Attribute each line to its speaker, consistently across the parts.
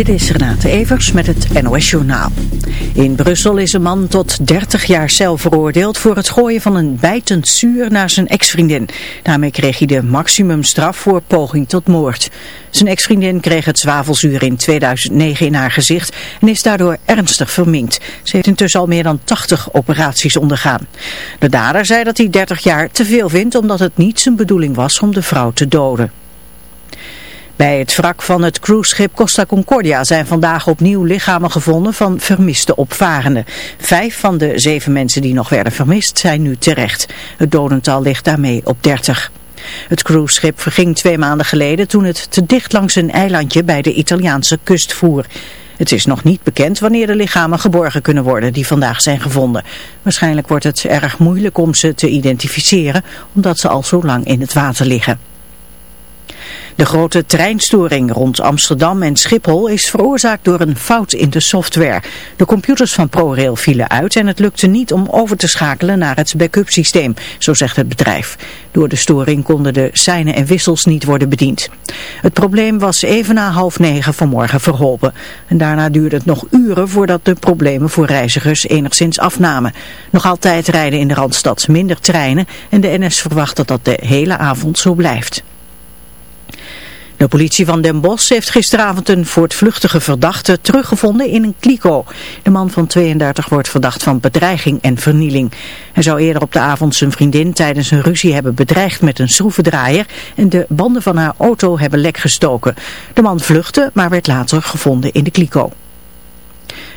Speaker 1: Dit is Renate Evers met het NOS Journaal. In Brussel is een man tot 30 jaar cel veroordeeld voor het gooien van een bijtend zuur naar zijn ex-vriendin. Daarmee kreeg hij de maximumstraf voor poging tot moord. Zijn ex-vriendin kreeg het zwavelzuur in 2009 in haar gezicht en is daardoor ernstig verminkt. Ze heeft intussen al meer dan 80 operaties ondergaan. De dader zei dat hij 30 jaar te veel vindt omdat het niet zijn bedoeling was om de vrouw te doden. Bij het wrak van het cruiseschip Costa Concordia zijn vandaag opnieuw lichamen gevonden van vermiste opvarenden. Vijf van de zeven mensen die nog werden vermist zijn nu terecht. Het dodental ligt daarmee op 30. Het cruiseschip verging twee maanden geleden toen het te dicht langs een eilandje bij de Italiaanse kust voer. Het is nog niet bekend wanneer de lichamen geborgen kunnen worden die vandaag zijn gevonden. Waarschijnlijk wordt het erg moeilijk om ze te identificeren omdat ze al zo lang in het water liggen. De grote treinstoring rond Amsterdam en Schiphol is veroorzaakt door een fout in de software. De computers van ProRail vielen uit en het lukte niet om over te schakelen naar het backup systeem, zo zegt het bedrijf. Door de storing konden de seinen en wissels niet worden bediend. Het probleem was even na half negen vanmorgen verholpen. En daarna duurde het nog uren voordat de problemen voor reizigers enigszins afnamen. Nog altijd rijden in de Randstad minder treinen en de NS verwacht dat dat de hele avond zo blijft. De politie van Den Bosch heeft gisteravond een voortvluchtige verdachte teruggevonden in een kliko. De man van 32 wordt verdacht van bedreiging en vernieling. Hij zou eerder op de avond zijn vriendin tijdens een ruzie hebben bedreigd met een schroevendraaier en de banden van haar auto hebben lek gestoken. De man vluchtte, maar werd later gevonden in de kliko.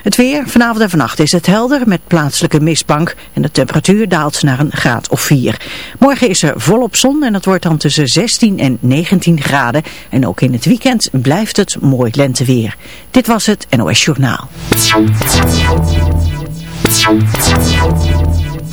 Speaker 1: Het weer, vanavond en vannacht is het helder met plaatselijke mistbank en de temperatuur daalt naar een graad of 4. Morgen is er volop zon en het wordt dan tussen 16 en 19 graden. En ook in het weekend blijft het mooi lenteweer. Dit was het NOS Journaal.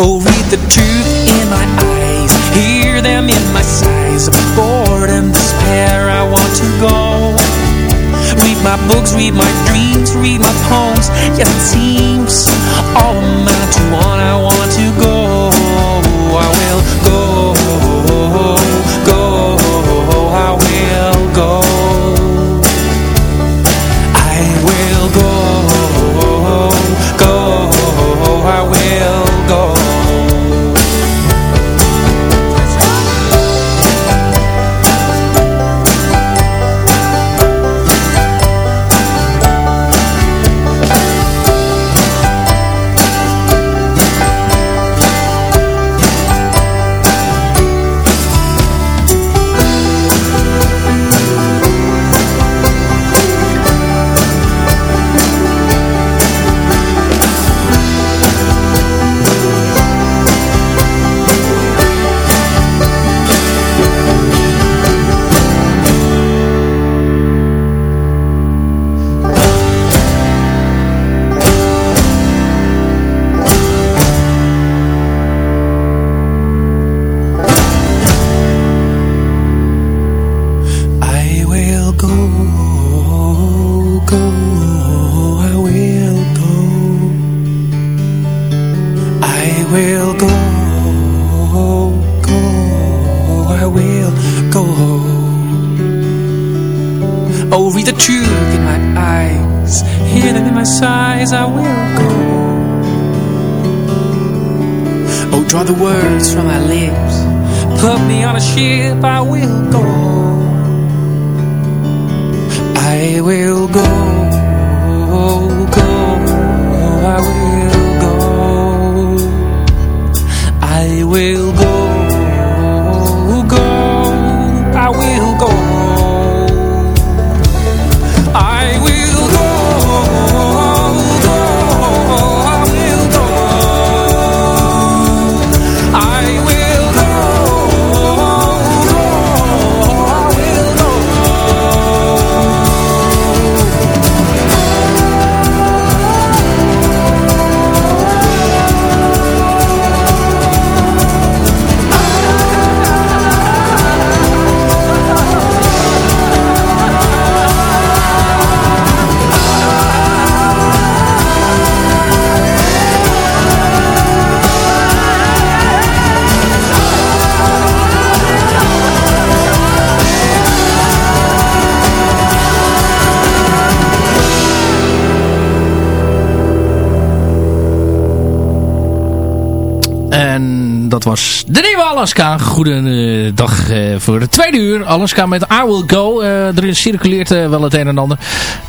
Speaker 2: Oh, read the truth in my eyes. Hear them in my sighs. Of boredom, despair I want to go. Read my books, read my dreams Read my poems. Yes, it seems All amount to one I want to go
Speaker 3: Alaska. Goedendag uh, voor de tweede uur. Alaska met I Will Go. Uh, er circuleert uh, wel het een en ander.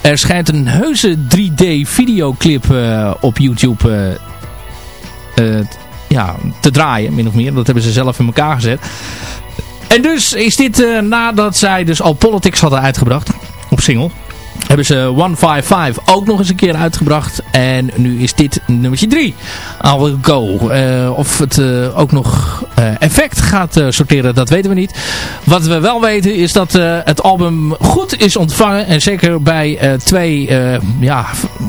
Speaker 3: Er schijnt een heuse 3D videoclip op YouTube ja, te draaien, min of meer. Dat hebben ze zelf in elkaar gezet. En dus is dit nadat zij dus al Politics hadden uitgebracht op single hebben ze 155 ook nog eens een keer uitgebracht. En nu is dit nummertje 3. I Will Go. Uh, of het uh, ook nog uh, effect gaat sorteren, dat weten we niet. Wat we wel weten is dat het album goed is ontvangen. En zeker bij twee ja,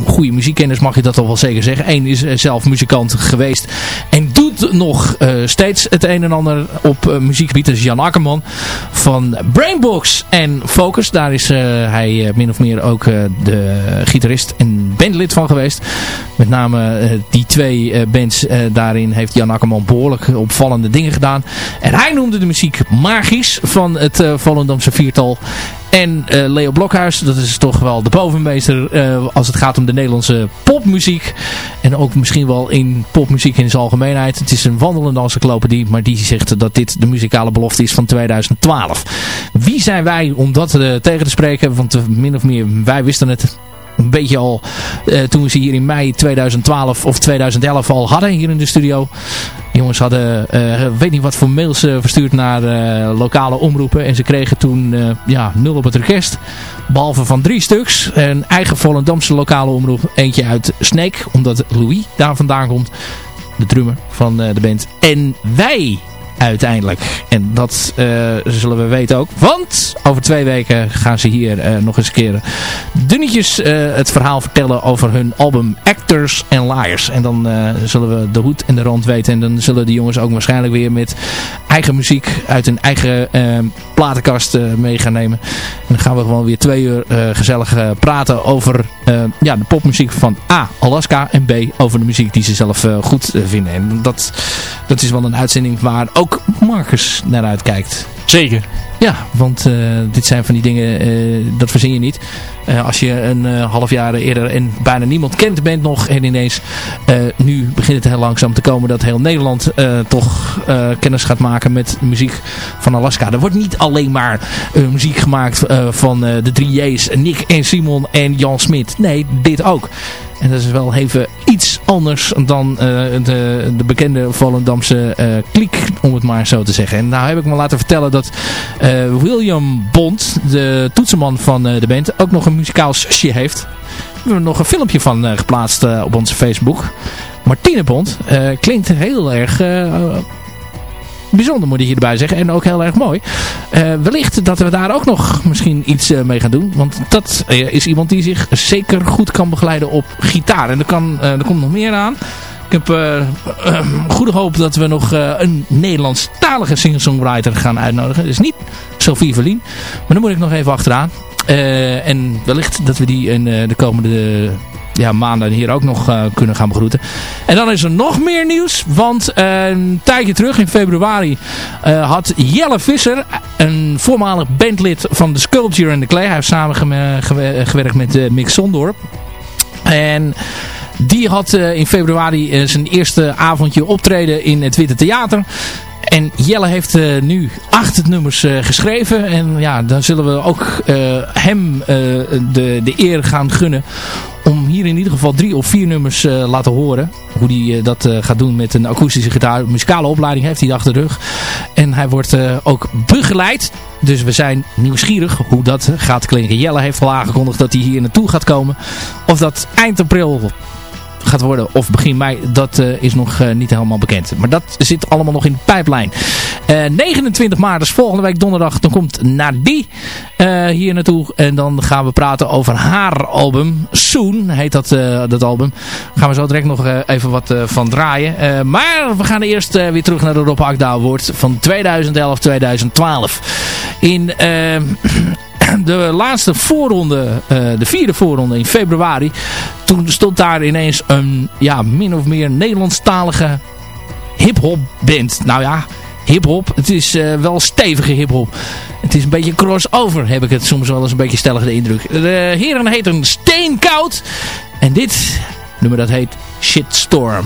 Speaker 3: goede muziekkenners mag je dat al wel zeker zeggen. Eén is zelf muzikant geweest. En doet nog steeds het een en ander op muziekgebied. Dat is Jan Akkerman van Brainbox en Focus. Daar is hij min of meer ook uh, de gitarist en bandlid van geweest. Met name uh, die twee uh, bands daarin heeft Jan Akkerman behoorlijk opvallende dingen gedaan. En hij noemde de muziek magisch van het Volendamse viertal. En uh, Leo Blokhuis, dat is toch wel de bovenmeester uh, als het gaat om de Nederlandse popmuziek. En ook misschien wel in popmuziek in zijn algemeenheid. Het is een wandelende encyclopedie, maar die zegt dat dit de muzikale belofte is van 2012. Wie zijn wij om dat uh, tegen te spreken? Want min of meer, wij wisten het een beetje al uh, toen we ze hier in mei 2012 of 2011 al hadden hier in de studio. jongens hadden, uh, weet niet wat voor mails uh, verstuurd naar lokale omroepen. En ze kregen toen ja, nul op het request. Behalve van drie stuks. Een eigen Volendamse lokale omroep. Eentje uit Sneek, omdat Louis daar vandaan komt. De drummer van de band. En wij uiteindelijk. En dat uh, zullen we weten ook. Want over twee weken gaan ze hier uh, nog eens een keer dunnetjes uh, het verhaal vertellen over hun album Actors and Liars. En dan zullen we de hoed en de rand weten. En dan zullen de jongens ook waarschijnlijk weer met eigen muziek uit hun eigen platenkast mee gaan nemen. En dan gaan we gewoon weer twee uur gezellig praten over ja, de popmuziek van A, Alaska. En B, over de muziek die ze zelf goed vinden. En dat, dat is wel een uitzending waar ook Marcus naar uitkijkt.
Speaker 4: Zeker.
Speaker 3: Ja, want uh, dit zijn van die dingen, uh, dat verzin je niet. Uh, als je een half jaar eerder en bijna niemand kent band nog. En ineens, nu begint het heel langzaam te komen dat heel Nederland toch kennis gaat maken met muziek van Alaska. Er wordt niet alleen maar muziek gemaakt van de drie J's, Nick en Simon en Jan Smit. Nee, dit ook. En dat is wel even iets anders dan uh, de, de bekende Volendamse uh, kliek, om het maar zo te zeggen. En nou heb ik me laten vertellen dat uh, William Bond, de toetsenman van de band, ook nog een muzikaal zusje heeft. We hebben nog een filmpje van geplaatst op onze Facebook. Martine Bond klinkt heel erg bijzonder moet ik hierbij zeggen. En ook heel erg mooi. Uh, wellicht dat we daar ook nog misschien iets uh, mee gaan doen. Want dat uh, is iemand die zich zeker goed kan begeleiden op gitaar. En er, kan, er komt nog meer aan. Ik heb goede hoop dat we nog een Nederlandstalige singer-songwriter gaan uitnodigen. Dus niet Sophie Verlien. Maar dan moet ik nog even achteraan. en wellicht dat we die in de komende ja, maanden hier ook nog uh, kunnen gaan begroeten. En dan is er nog meer nieuws. Want uh, een tijdje terug in februari uh, had Jelle Visser, een voormalig bandlid van The Sculpture and the Clay. Hij heeft samen gewerkt met Mick Sondorp. En... Die had in februari zijn eerste avondje optreden in het Witte Theater. En Jelle heeft uh, nu acht nummers uh, geschreven. En ja, dan zullen we ook uh, hem de, de eer gaan gunnen om hier in ieder geval drie of vier nummers laten horen. Hoe hij dat gaat doen met een akoestische gitaar. Muzikale opleiding heeft hij achter de rug. En hij wordt ook begeleid. Dus we zijn nieuwsgierig hoe dat gaat klinken. Jelle heeft al aangekondigd dat hij hier naartoe gaat komen. Of dat eind april gaat worden of begin mei, dat uh, is nog uh, niet helemaal bekend. Maar dat zit allemaal nog in de pijplijn. Uh, 29 maart, dus volgende week donderdag, dan komt Nadie hier naartoe. En dan gaan we praten over haar album. Soon heet dat, dat album. Gaan we zo direct nog even wat van draaien. maar we gaan eerst weer terug naar de Rob Award van 2011-2012. In de laatste voorronde, uh, de vierde voorronde in februari. Toen stond daar ineens een ja, min of meer Nederlandstalige hip-hop band. Nou ja, hip-hop. Het is uh, wel stevige hip-hop. Het is een beetje crossover, heb ik het soms wel eens een beetje stellig de indruk. De heren heten Steenkoud. En dit nummer dat heet Shitstorm.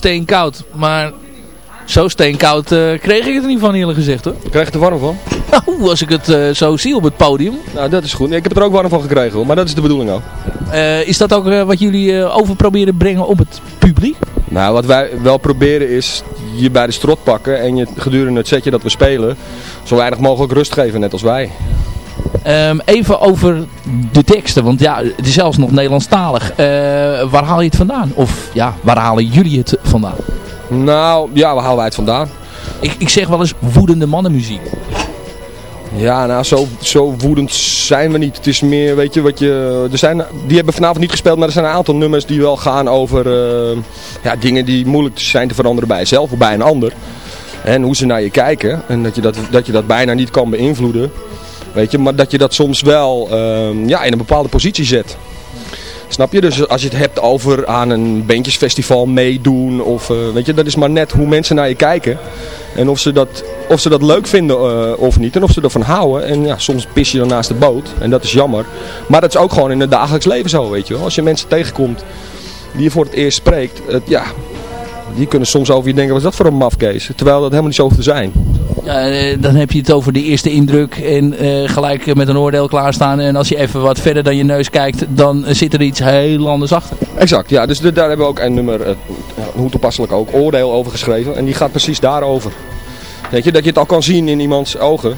Speaker 3: Steenkoud. Maar zo steenkoud eh, kreeg ik het er niet van eerlijk gezegd hoor.
Speaker 5: Krijg je er warm van?
Speaker 3: Nou, als ik het eh, zo zie op het podium.
Speaker 5: Nou, dat is goed. Ik heb er ook warm van gekregen hoor, maar dat is de bedoeling ook.
Speaker 3: Eh, is dat ook wat jullie over proberen brengen op het publiek?
Speaker 5: Nou, wat wij wel proberen is je bij de strot pakken en je gedurende het setje dat we spelen zo weinig mogelijk rust geven, net als wij.
Speaker 3: Ehm, even over de teksten, want ja, het is zelfs nog Nederlandstalig. Eh, waar haal je het vandaan? Of ja, waar halen jullie het vandaan?
Speaker 5: Nou, ja, waar halen wij het vandaan?
Speaker 3: Ik, ik zeg wel eens woedende mannenmuziek.
Speaker 5: Ja, nou, zo, zo woedend zijn we niet. Het is meer, weet je, wat je... Er zijn, die hebben vanavond niet gespeeld, maar er zijn een aantal nummers die wel gaan over eh, ja, dingen die moeilijk zijn te veranderen bij jezelf of bij een ander. En hoe ze naar je kijken. En dat je dat, dat, je dat bijna niet kan beïnvloeden. Weet je, maar dat je dat soms wel ehm, ja, in een bepaalde positie zet. Snap je? Dus als je het hebt over aan een bandjesfestival meedoen. Of, eh, weet je, dat is maar net hoe mensen naar je kijken. En of ze dat, of ze dat leuk vinden eh, of niet. En of ze ervan houden. En ja, soms pis je dan naast de boot. En dat is jammer. Maar dat is ook gewoon in het dagelijks leven zo, weet je wel. Als je mensen tegenkomt die je voor het eerst spreekt. Ja, die kunnen soms over je denken, wat is dat voor een mafkees? Terwijl dat helemaal niet zo hoeft te zijn.
Speaker 3: Ja, eh, dan heb je het over de eerste indruk en eh, gelijk met een oordeel klaarstaan. En als je even wat verder dan je neus kijkt, dan zit er iets heel anders achter.
Speaker 5: Exact, ja. Dus de- daar hebben we ook een nummer, eh, hoe toepasselijk ook, oordeel over geschreven. En die gaat precies daarover. Weet je, dat je het al kan zien in iemands ogen.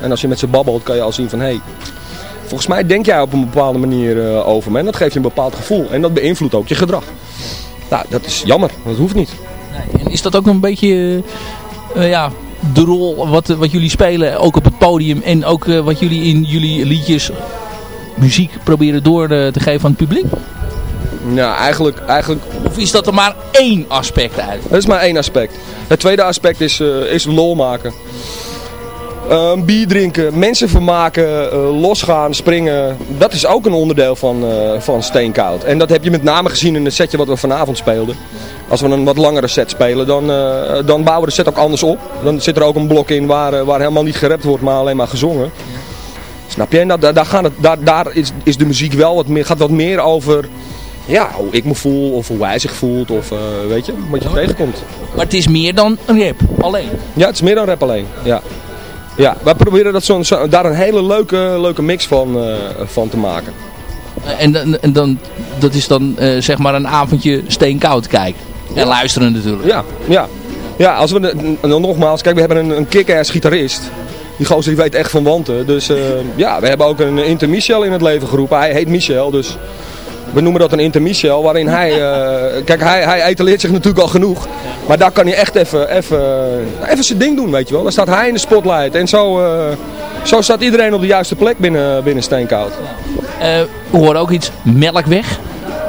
Speaker 5: En als je met ze babbelt, kan je al zien van, hé, hey, volgens mij denk jij op een bepaalde manier over me. En dat geeft je een bepaald gevoel. En dat beïnvloedt ook je gedrag. Nou, dat is jammer, dat hoeft niet.
Speaker 3: Nee. En is dat ook nog een beetje ja, de rol wat, wat jullie spelen, ook op het podium en ook eh, wat jullie in jullie liedjes, muziek proberen door te geven aan het publiek?
Speaker 5: Nou, eigenlijk, eigenlijk...
Speaker 3: Of is dat er maar één aspect uit?
Speaker 5: Dat is maar één aspect. Het tweede aspect is, uh, is lol maken. Uh, bier drinken, mensen vermaken, uh, losgaan, springen. Dat is ook een onderdeel van, uh, van Steenkoud. En dat heb je met name gezien in het setje wat we vanavond speelden. Als we een wat langere set spelen, dan, dan bouwen we de set ook anders op. Dan zit er ook een blok in waar, waar helemaal niet gerept wordt, maar alleen maar gezongen. Snap je? En daar, daar, gaan het, daar, daar is, is de muziek wel wat meer, gaat wat meer over ja, hoe ik me voel of hoe hij zich voelt of uh, weet je, wat je tegenkomt.
Speaker 3: Maar het is meer dan een rap, alleen?
Speaker 5: Ja, het is meer dan rap alleen, ja. Ja, wij proberen dat zo, zo, daar een hele leuke, leuke mix van, uh, van te maken.
Speaker 3: En, en dan, dat is dan uh, zeg maar een avondje steenkoud kijken. En luisteren natuurlijk.
Speaker 5: Ja, ja. Ja, als we, dan nogmaals, kijk we hebben een, een kick-ass gitarist. Die gozer die weet echt van wanten. Dus uh, ja, we hebben ook een Inter in het leven geroepen. Hij heet Michel, dus we noemen dat een intermissiel, waarin hij, uh, kijk hij, hij etaleert zich natuurlijk al genoeg, maar daar kan hij echt even, even, even zijn ding doen, weet je wel. Dan staat hij in de spotlight en zo, uh, zo staat iedereen op de juiste plek binnen, binnen Steenkoud.
Speaker 3: Uh, we horen ook iets, melkweg.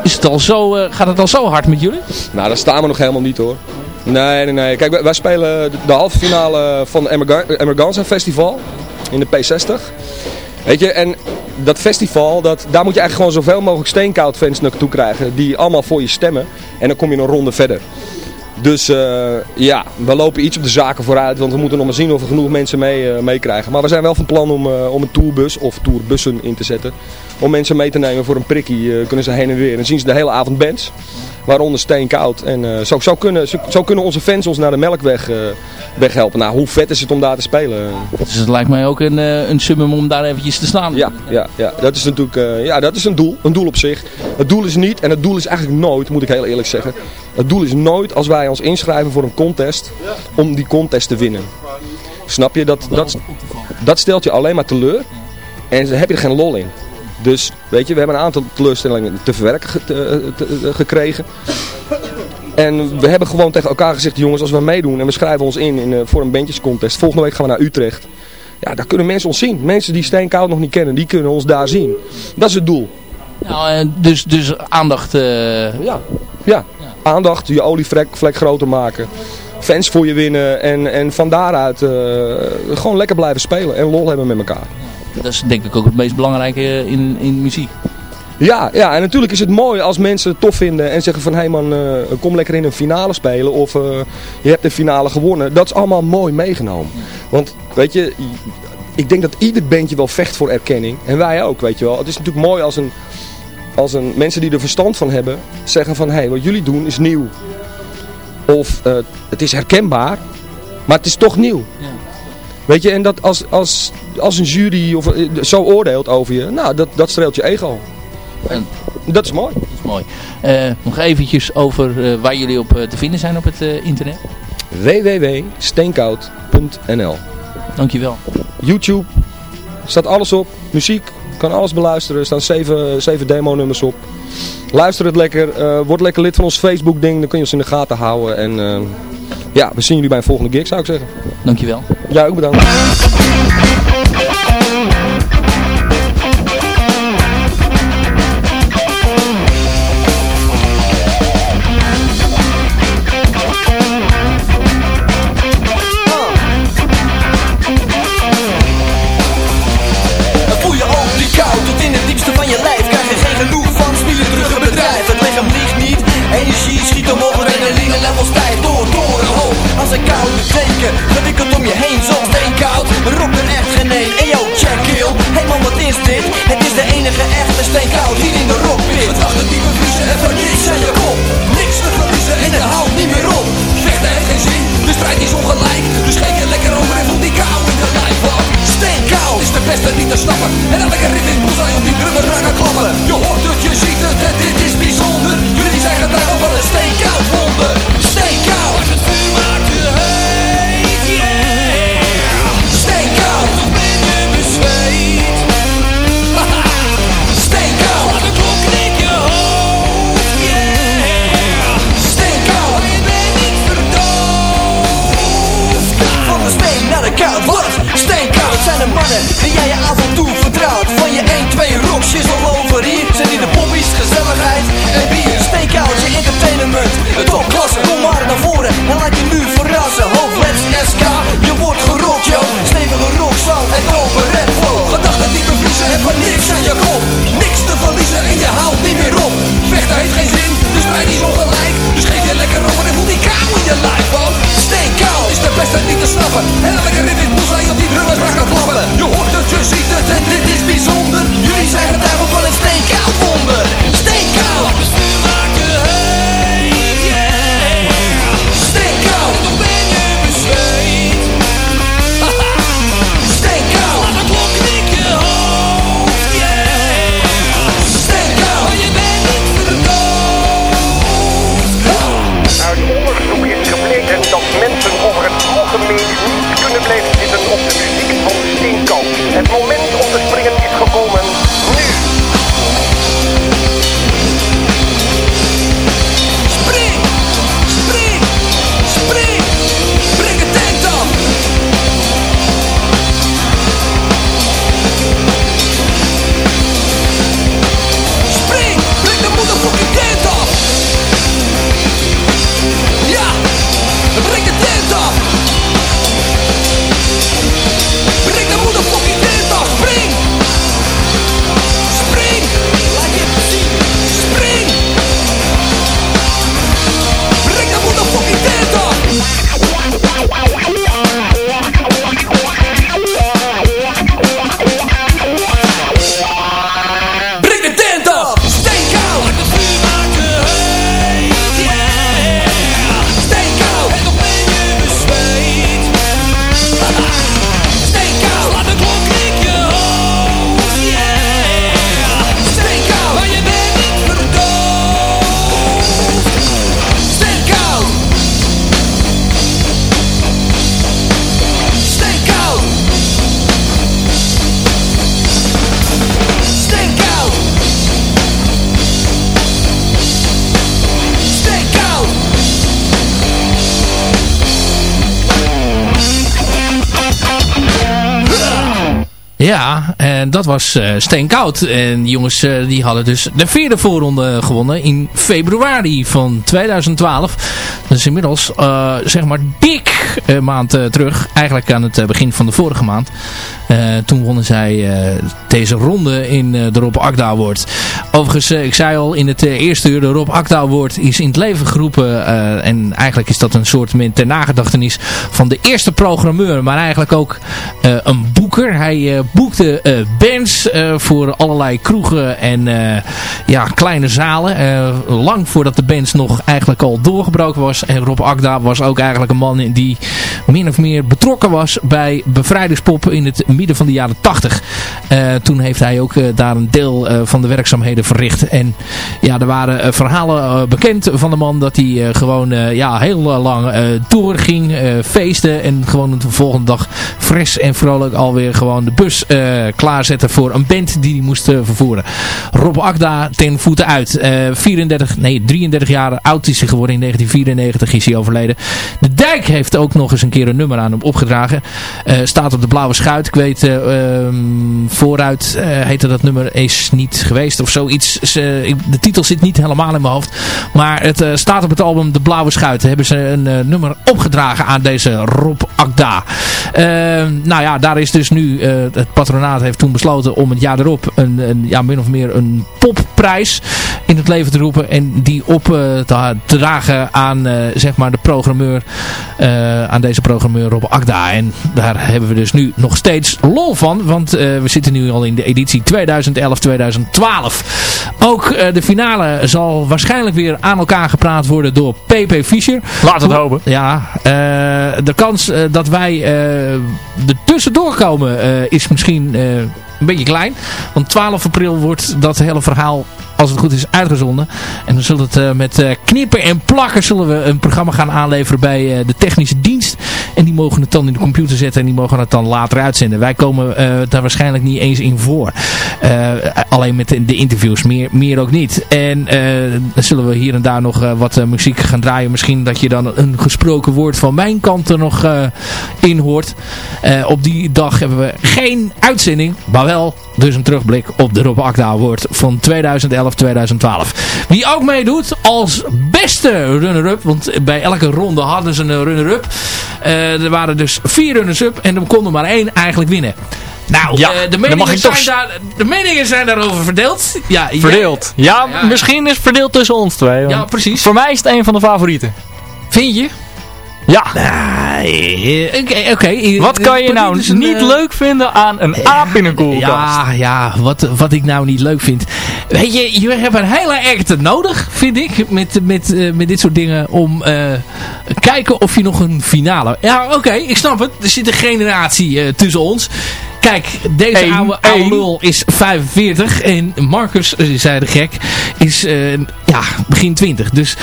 Speaker 3: Is het al zo, gaat het al zo hard met jullie?
Speaker 5: Nou, daar staan we nog helemaal niet hoor. Nee, nee, nee. Kijk, wij spelen de halve finale van het Emerganza Festival in de P60. Weet je, en dat festival, dat, daar moet je eigenlijk gewoon zoveel mogelijk steenkoud fans naartoe krijgen. Die allemaal voor je stemmen. En dan kom je een ronde verder. Dus uh, ja, we lopen iets op de zaken vooruit. Want we moeten nog maar zien of we genoeg mensen mee, uh, meekrijgen. Maar we zijn wel van plan om, uh, om een tourbus of tourbussen in te zetten. Om mensen mee te nemen voor een prikkie. kunnen ze heen en weer. En dan zien ze de hele avond bands. Waaronder steenkoud. En zo, zo, kunnen, zo, zo, kunnen onze fans ons naar de Melkweg weg helpen. Nou, hoe vet is het om daar te spelen?
Speaker 3: Dus het lijkt mij ook een, een summum om daar eventjes te staan.
Speaker 5: Ja, ja, ja. dat is natuurlijk ja, dat is een doel. Een doel op zich. Het doel is niet, en het doel is eigenlijk nooit, moet ik heel eerlijk zeggen. Het doel is nooit als wij ons inschrijven voor een contest, om die contest te winnen. Snap je? Dat, dat, dat stelt je alleen maar teleur. En daar heb je er geen lol in. Dus, weet je, we hebben een aantal teleurstellingen te verwerken ge te, te, gekregen. En we hebben gewoon tegen elkaar gezegd, jongens, als we meedoen en we schrijven ons in, in voor een bandjescontest. Volgende week gaan we naar Utrecht. Ja, daar kunnen mensen ons zien. Mensen die Steenkoud nog niet kennen, die kunnen ons daar zien. Dat is het doel.
Speaker 3: Nou, dus, dus aandacht... Uh...
Speaker 5: Ja, ja. Aandacht, je olievlek vlek groter maken. Fans voor je winnen en, en van daaruit uh, gewoon lekker blijven spelen en lol hebben met elkaar.
Speaker 3: Dat is denk ik ook het meest belangrijke in, in muziek.
Speaker 5: Ja, ja, en natuurlijk is het mooi als mensen het tof vinden en zeggen van hé hey man, uh, kom lekker in een finale spelen of uh, je hebt de finale gewonnen. Dat is allemaal mooi meegenomen. Want weet je, ik denk dat ieder bandje wel vecht voor erkenning en wij ook, weet je wel. Het is natuurlijk mooi als een als een, mensen die er verstand van hebben zeggen van hé, hey, wat jullie doen is nieuw. Of uh, het is herkenbaar, maar het is toch nieuw. Ja. Weet je, en dat als, als, als een jury of, uh, zo oordeelt over je, nou, dat, dat streelt je ego. En dat is mooi.
Speaker 3: Dat is mooi. Uh, nog eventjes over waar jullie op te vinden zijn op het internet.
Speaker 5: www.steenkoud.nl
Speaker 3: Dankjewel.
Speaker 5: YouTube, staat alles op. Muziek, kan alles beluisteren. Er staan zeven, zeven demo-nummers op. Luister het lekker. Word lekker lid van ons Facebook-ding. Dan kun je ons in de gaten houden. En ja, we zien jullie bij een volgende gig, zou ik zeggen.
Speaker 3: Dankjewel.
Speaker 5: Ja, ook bedankt.
Speaker 4: Papa.
Speaker 3: Ja, en dat was uh, steenkoud. En jongens uh, die hadden dus de vierde voorronde gewonnen in februari van 2012. Is inmiddels uh, zeg maar dik maand terug. Eigenlijk aan het begin van de vorige maand. toen wonnen zij deze ronde in de Rob Akda Award. Overigens, ik zei al in het eerste uur, de Rob Akda Award is in het leven geroepen. en eigenlijk is dat een soort ter nagedachtenis van de eerste programmeur. Maar eigenlijk ook een boeker. Hij boekte bands voor allerlei kroegen en ja, kleine zalen. lang voordat de bands nog eigenlijk al doorgebroken was. En Rob Akda was ook eigenlijk een man die min of meer betrokken was bij bevrijdingspop in het midden van de jaren 80. toen heeft hij ook daar een deel van de werkzaamheden verricht. En ja, er waren verhalen bekend van de man dat hij gewoon ja, heel lang doorging, feesten en gewoon de volgende dag fris en vrolijk alweer gewoon de bus klaarzetten voor een band die hij moest vervoeren. Rob Akda ten voeten uit. Uh, eh, 34, nee 33 jaar oud is hij geworden. In 1994 is hij overleden. De Dijk heeft ook nog eens een keer een nummer aan hem opgedragen. staat op de blauwe schuit. Ik weet ehm, vooruit heette dat nummer is niet geweest of zoiets. de titel zit niet helemaal in mijn hoofd. Maar het staat op het album De Blauwe Schuit. Hebben ze een nummer opgedragen aan deze Rob Akda. Ehm, nou ja, daar is dus nu het patronaat heeft toen besloten om het jaar erop een, een ja, min of meer een popprijs in het leven te roepen. En die op uh, te, dragen aan uh, zeg maar de programmeur, uh, aan deze programmeur Rob Akda. En daar hebben we dus nu nog steeds lol van. Want we zitten nu al in de editie 2011-2012. Ook de finale zal waarschijnlijk weer aan elkaar gepraat worden door PP Fischer.
Speaker 6: Laat het hopen.
Speaker 3: Ja, de kans dat wij er tussendoor komen is misschien een beetje klein. Want 12 april wordt dat hele verhaal als het goed is, uitgezonden. En dan zullen het uh, met uh, knippen en plakken zullen we een programma gaan aanleveren bij uh, de technische dienst. En die mogen het dan in de computer zetten en die mogen het dan later uitzenden. Wij komen daar waarschijnlijk niet eens in voor. alleen met de, interviews, meer, meer ook niet. En dan zullen we hier en daar nog wat muziek gaan draaien. Misschien dat je dan een gesproken woord van mijn kant er nog in hoort. op die dag hebben we geen uitzending, maar wel dus een terugblik op de Rob Akda Award van 2011-2012. Wie ook meedoet als beste runner-up, want bij elke ronde hadden ze een runner-up. Uh, er waren dus vier runners-up en er kon er maar één eigenlijk winnen. Nou, ja, uh, de, meningen zijn daar, de meningen zijn daarover verdeeld.
Speaker 6: Ja, verdeeld? Ja, ja, misschien is het verdeeld tussen ons twee.
Speaker 3: Ja, precies.
Speaker 6: Voor mij is het een van de favorieten.
Speaker 3: Vind je?
Speaker 6: Ja.
Speaker 3: Oké, oké.
Speaker 6: Wat kan je nou niet eh, leuk vinden aan een aap in een koelkast?
Speaker 3: Ja, ja wat, wat ik nou niet leuk vind. Weet je, je hebt een hele acte nodig, vind ik, met, met, uh, met dit soort dingen, om uh, kijken of je nog een finale... Ja, oké, ik snap het. Er zit een generatie tussen ons. Kijk, deze Eén, oude, oude lul is 45 en Marcus, zei de gek, is ja, begin 20. Dus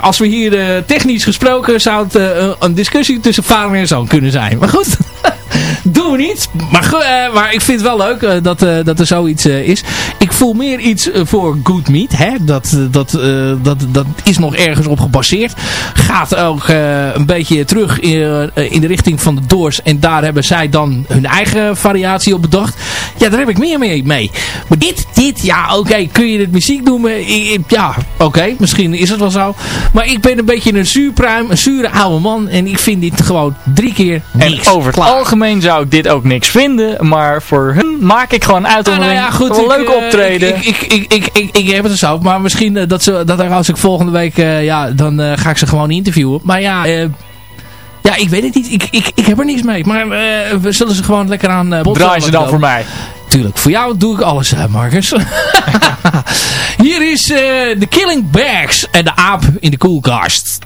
Speaker 3: als we hier uh, technisch gesproken zou het uh, een discussie tussen vader en zoon kunnen zijn. Maar goed, doen we niet. Maar, maar ik vind het wel leuk dat, dat er zoiets is. Ik voel meer iets voor Good Meat. Hè? Dat, dat, dat, dat is nog ergens op gebaseerd. Gaat ook een beetje terug in, in de richting van de Doors. En daar hebben zij dan hun eigen variatie op bedacht. Ja, daar heb ik meer mee. mee. Maar dit, dit, ja oké, kun je het muziek noemen? Ja, oké, misschien is het wel zo. Maar ik ben een beetje een zuurpruim, een zure oude man. En ik vind dit gewoon drie keer niks.
Speaker 6: En over het algemeen zou ik dit ook niks vinden. Maar voor hun maak ik gewoon uit ah, nou ja, goed, een leuk uh, optreden.
Speaker 3: Ik, ik, ik, ik, ik, heb het dus ook. Maar misschien uh, dat, ze, dat als ik volgende week... Uh, ja, dan ga ik ze gewoon interviewen. Maar ja... Ja, ik weet het niet. Ik, ik, ik heb er niks mee. Maar we zullen ze gewoon lekker aan uh,
Speaker 6: Draai ze dan voor mij.
Speaker 3: Tuurlijk, voor jou doe ik alles, Marcus. Hier is de Killing Bags en de aap in de koelkast.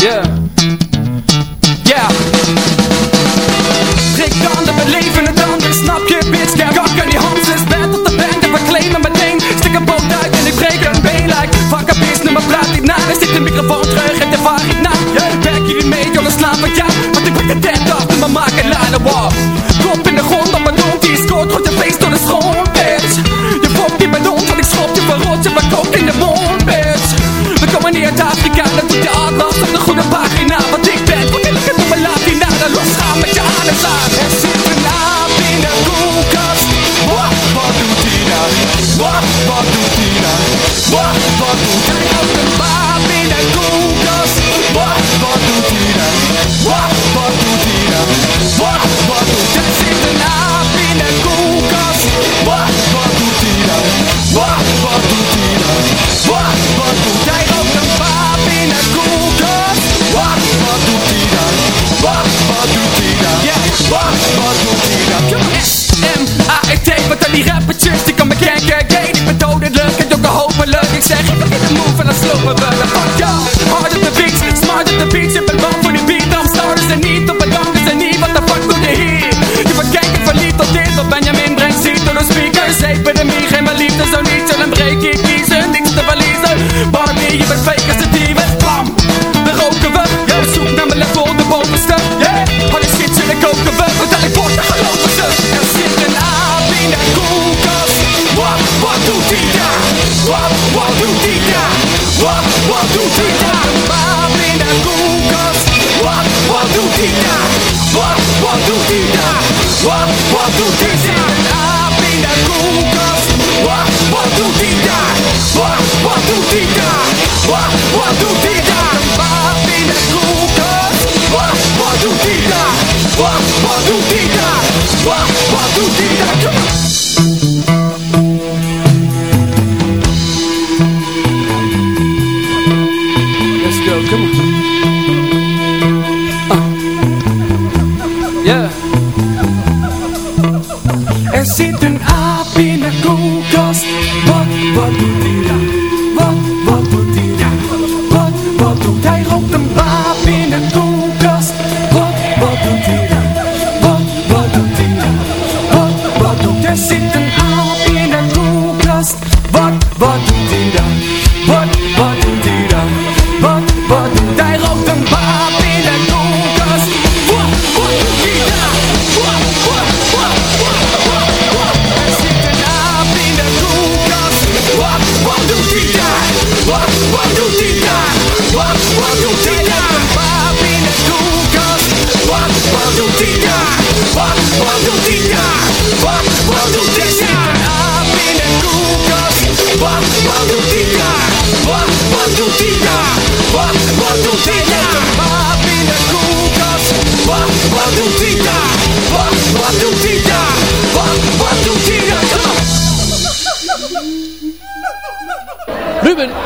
Speaker 4: Yeah. Yeah. dan de leven het anders, snap je bitch? Kijk, kak die hands is bed op de bank en we claimen meteen. Stik een boot uit en ik breek een been, like fuck a bitch, nummer praat niet na. Er zit de microfoon terug en de vaar niet na. Yeah. Werk jullie mee, jongens, slaap met ja, want ik ben de dead achter en we maken lijnen wap. Klop in de grond op mijn hond, die scoort, gooit je face door de schoon, bitch. Je pop in mijn ons,
Speaker 7: want ik schop je verrot, je verkookt in de mond, bitch. We komen niet uit Afrika, de artmas en de goede
Speaker 8: pak.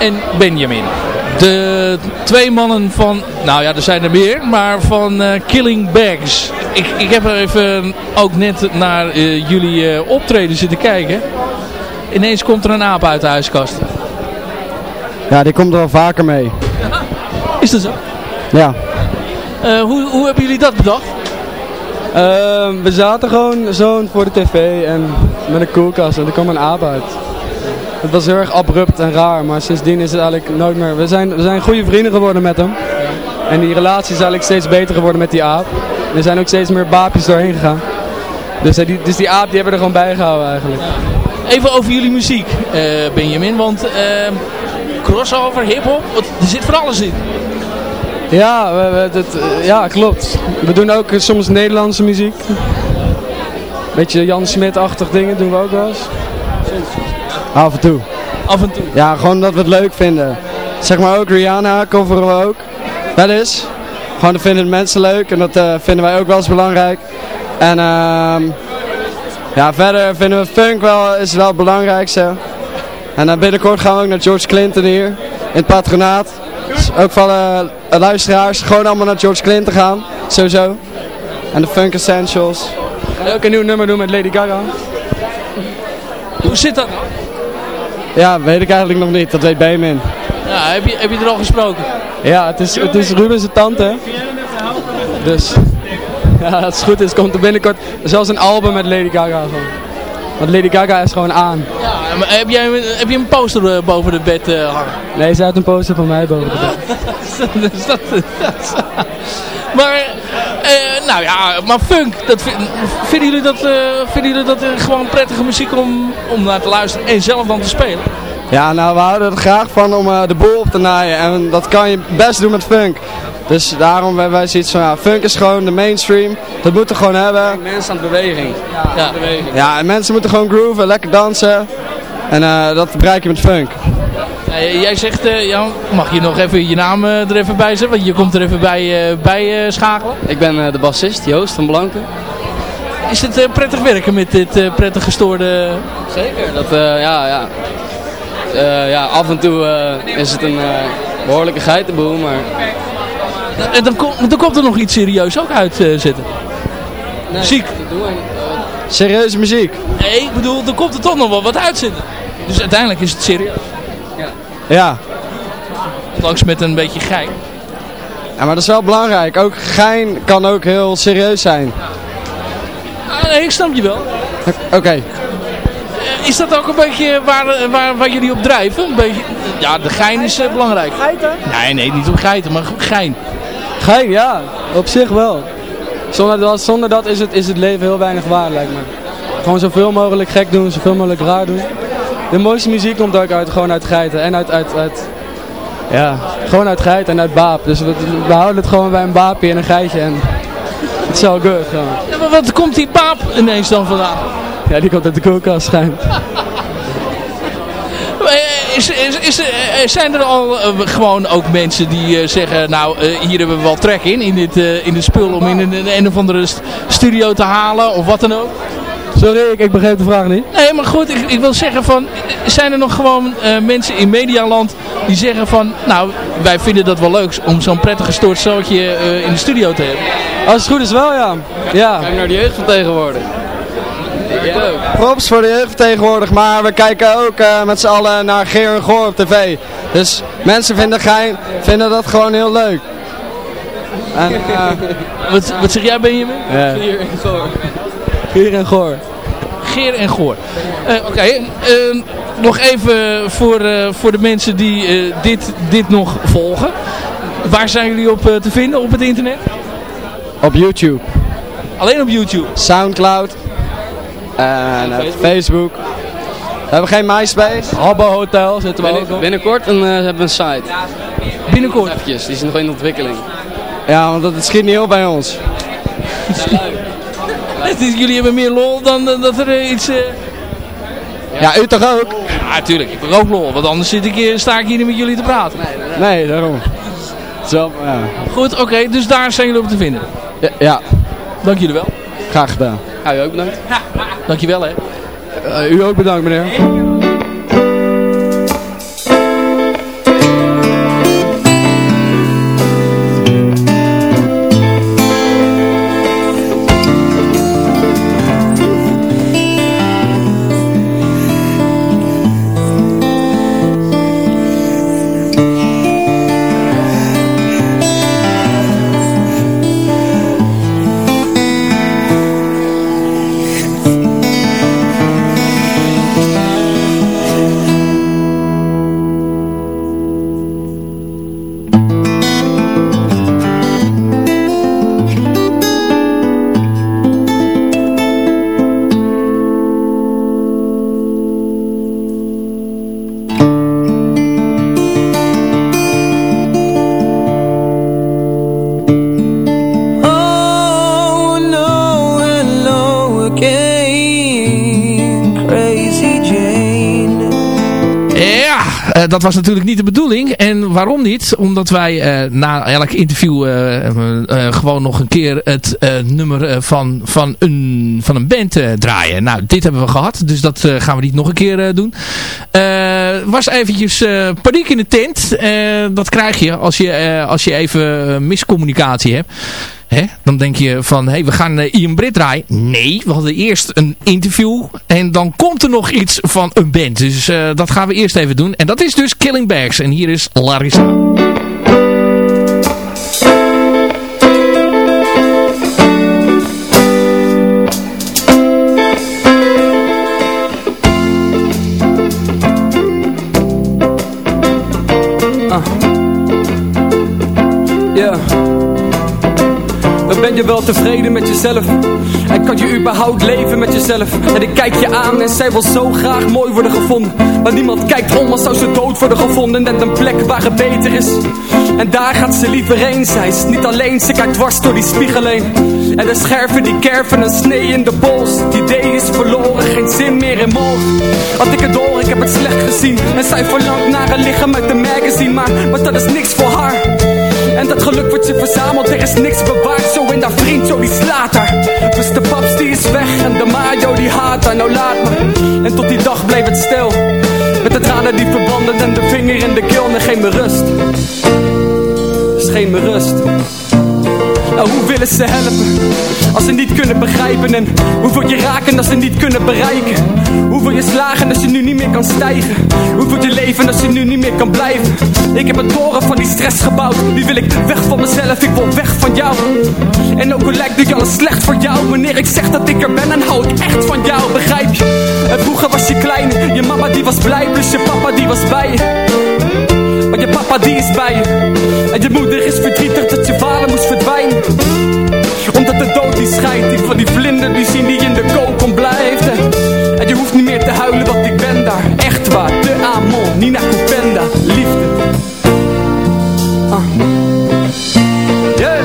Speaker 8: En Benjamin. De twee mannen van, nou ja, er zijn er meer, maar van eh, Killing Bags. Ik, ik heb er even ook net naar eh, jullie eh, optreden zitten kijken. Ineens komt er een aap uit de huiskast.
Speaker 9: Ja, die komt er wel vaker mee.
Speaker 8: Is dat zo?
Speaker 9: Ja.
Speaker 8: Eh, hoe, hoe hebben jullie dat bedacht?
Speaker 9: Ehm, we zaten gewoon zo voor de tv en met een koelkast en er kwam een aap uit. Het was heel erg abrupt en raar, maar sindsdien is het eigenlijk nooit meer... We zijn, we zijn goede vrienden geworden met hem. En die relatie is eigenlijk steeds beter geworden met die aap. Er zijn ook steeds meer baapjes doorheen gegaan. Dus, eh, die, dus die aap die hebben we er gewoon bij gehouden eigenlijk.
Speaker 8: Even over jullie muziek, eh, Benjamin. Want eh, crossover, hip-hop, er zit van alles in.
Speaker 9: Ja, we, we- dat, ja, klopt. We doen ook soms Nederlandse muziek. Beetje Jan Smit-achtig dingen doen we ook wel eens. Af en toe.
Speaker 8: Af en toe.
Speaker 9: Ja, gewoon dat we het leuk vinden. Zeg maar ook Rihanna coveren we ook. Wel eens. Gewoon dat vinden de mensen leuk en dat eh, vinden wij ook wel eens belangrijk. En ehm ja, verder vinden we funk wel, is wel het belangrijkste. En dan binnenkort gaan we ook naar George Clinton hier, in het patronaat. Dus ook van eh, luisteraars, gewoon allemaal naar George Clinton gaan, sowieso. En de Funk Essentials. En ook een nieuw nummer doen met Lady Gaga.
Speaker 8: Hoe zit dat nou?
Speaker 9: Ja, weet ik eigenlijk nog niet, dat weet Benjamin.
Speaker 8: Ja, heb, je, heb je er al gesproken?
Speaker 9: Ja, het is, het is Ruben's tante. hè. Dus, ja, als het goed is, komt er binnenkort zelfs een album met Lady Gaga van. Want Lady Gaga is gewoon aan.
Speaker 8: Ja, maar heb, jij, heb je een poster eh, boven het bed eh, hangen?
Speaker 9: Nee, ze had een poster van mij boven de bed.
Speaker 8: Dus dat, dat- maar, eh, nou ja, maar funk, dat, vind- vinden jullie dat, eh, vinden jullie dat eh, gewoon prettige muziek om, om naar te luisteren en zelf dan te spelen?
Speaker 9: Ja, nou, we houden er graag van om eh, de boel op te naaien. En dat kan je best doen met funk. Dus daarom hebben wij zoiets van, ja, funk is gewoon de mainstream. Dat moeten we gewoon hebben.
Speaker 10: Mensen aan het beweging.
Speaker 8: Ja.
Speaker 9: Ja, en mensen moeten gewoon grooven, lekker dansen. En eh, dat bereik je met funk.
Speaker 8: Jij zegt, eh, ja, mag je nog even je naam eh, er even bij zetten? Want je komt er even bij, eh, bij eh, schakelen.
Speaker 10: Ik ben eh, de bassist, Joost van Blanken.
Speaker 8: Is het eh, prettig werken met dit eh, prettig gestoorde...
Speaker 10: Zeker. Dat, eh, ja, ja. Eh, ja, af en toe eh, is het een eh, behoorlijke geitenboel, maar...
Speaker 8: En dan, komt dan komt er nog iets serieus ook uit eh, zitten. Muziek.
Speaker 9: Serieuze muziek.
Speaker 8: Nee, ik bedoel, dan komt er toch nog wel wat uit zitten. Dus uiteindelijk is het serieus.
Speaker 9: Ja.
Speaker 8: Langs met een beetje gein.
Speaker 9: ja, maar dat is wel belangrijk. Ook gein kan ook heel serieus zijn.
Speaker 8: Ah, nee, ik snap je wel.
Speaker 9: Oké.
Speaker 8: Eh, Is dat ook een beetje waar, waar, waar jullie op drijven? Een beetje, ja, de gein is eh, belangrijk. Geiten? Nee, nee, niet om geiten, maar gein.
Speaker 9: Gein, ja. Op zich wel. Zonder dat, zonder dat is, het, is het leven heel weinig waard, lijkt me. Gewoon zoveel mogelijk gek doen, zoveel mogelijk raar doen. De mooiste muziek komt ook uit, gewoon uit geiten. En uit, uit, uit, ja, gewoon uit geit en uit baap. Dus we, we houden het gewoon bij een baapje en een geitje. En het is all good gewoon.
Speaker 3: Ja, maar wat komt die paap ineens dan vandaan?
Speaker 9: Ja, die komt uit de koelkast schijnt.
Speaker 3: Eh, Is, is, is, eh, zijn er al eh, gewoon ook mensen die zeggen, nou hier hebben we wel trek in, in dit, in dit spul om in een, een, een of andere st- studio te halen of wat dan ook?
Speaker 9: Sorry, ik, ik begreep de vraag niet.
Speaker 3: Nee, maar goed, ik, ik wil zeggen van, zijn er nog gewoon eh, mensen in Medialand die zeggen van, nou, wij vinden dat wel leuk om zo'n prettige stoort zootje eh, in de studio te hebben.
Speaker 9: Als het goed is wel, ja. Ja.
Speaker 11: Kijk naar de jeugd van tegenwoordig. Ja.
Speaker 9: Props voor de jeugd tegenwoordig, maar we kijken ook eh, met z'n allen naar Geer en Goor op tv. Dus mensen vinden, gein, vinden dat gewoon heel leuk. En,
Speaker 3: Wat, wat zeg jij Benjamin?
Speaker 9: ja.
Speaker 11: Hier in Goor.
Speaker 9: Geer en Goor.
Speaker 3: Geer en Goor. Eh, Oké, eh, nog even voor, eh, voor de mensen die eh, dit, dit nog volgen. Waar zijn jullie op te vinden op het internet?
Speaker 9: Op YouTube,
Speaker 3: Alleen op YouTube.
Speaker 9: Soundcloud en eh, Facebook. We hebben geen MySpace.
Speaker 11: Habbo Hotel zitten we ook op. Binnenkort een, eh, hebben we een site.
Speaker 3: Binnenkort.
Speaker 11: Eventjes, die is nog in ontwikkeling.
Speaker 9: Ja, want dat het schiet niet op bij ons.
Speaker 3: Het is, jullie hebben meer lol dan dat er eh, iets... eh,
Speaker 9: Ja, u toch ook?
Speaker 3: Ja, natuurlijk. Ik heb ook lol. Want anders zit ik, hier- sta ik hier niet met jullie te praten.
Speaker 9: Nee, daarom. Zo, ja.
Speaker 3: Goed, oké. dus daar zijn jullie op te vinden.
Speaker 9: Ja, ja,
Speaker 3: Dank jullie wel.
Speaker 9: graag gedaan.
Speaker 11: Hou je ook bedankt.
Speaker 3: Dankjewel hè.
Speaker 9: Eh, u ook bedankt meneer.
Speaker 3: Dat was natuurlijk niet de bedoeling. En waarom niet? Omdat wij eh, na elk interview eh, eh, gewoon nog een keer het nummer van, van, een, van een band draaien. Nou, dit hebben we gehad. Dus dat gaan we niet nog een keer doen. Was eventjes paniek in de tent. Dat krijg je als je, als je even miscommunicatie hebt. Dan denk je van, hé, hey, we gaan uh, Ian Britt draaien. Nee, we hadden eerst een interview. En dan komt er nog iets van een band. Dus eh, dat gaan we eerst even doen. En dat is dus Killing Bags. En hier is Larissa.
Speaker 8: Ben je wel tevreden met jezelf? En kan je überhaupt leven met jezelf? En ik kijk je aan en zij wil zo graag mooi worden gevonden. Maar niemand kijkt om als zou ze dood worden gevonden. Net een plek waar het beter is. En daar gaat ze liever heen. Zij is niet alleen, ze kijkt dwars door die spiegel heen. En de scherven die kerven een snee in de pols. Het idee is verloren, geen zin meer in morgen. Had ik het door, ik heb het slecht gezien. En zij verlangt naar een lichaam uit de magazine. Maar, maar dat is niks voor haar. En dat geluk wat je verzamelt, er is niks bewaard. Zo in haar vriend, joh, die slaat haar Dus de paps die is weg. En de majo die haat haar. Nou laat me. En tot die dag bleef het stil. Met de tranen die verbranden en de vinger in de keel. En geen me rust. Dus geen me rust nou, hoe willen ze helpen als ze niet kunnen begrijpen? En hoe wil je raken als ze niet kunnen bereiken? Hoe wil je slagen als je nu niet meer kan stijgen? Hoe wil je leven als je nu niet meer kan blijven? Ik heb een toren van die stress gebouwd. Nu wil ik weg van mezelf, ik wil weg van jou. En ook al lijkt nu alles slecht voor jou. Wanneer ik zeg dat ik er ben, dan hou ik echt van jou, begrijp je? En vroeger was je klein, je mama die was blij, plus je papa die was bij je je papa die is bij je. En je moeder is verdrietig dat je vader moest verdwijnen. Omdat de dood die schijnt die van die vlinder die zien die in de kook blijft. En je hoeft niet meer te huilen, want ik ben daar. Echt waar, de Amon, Nina Kupenda, liefde. Ah. Yeah.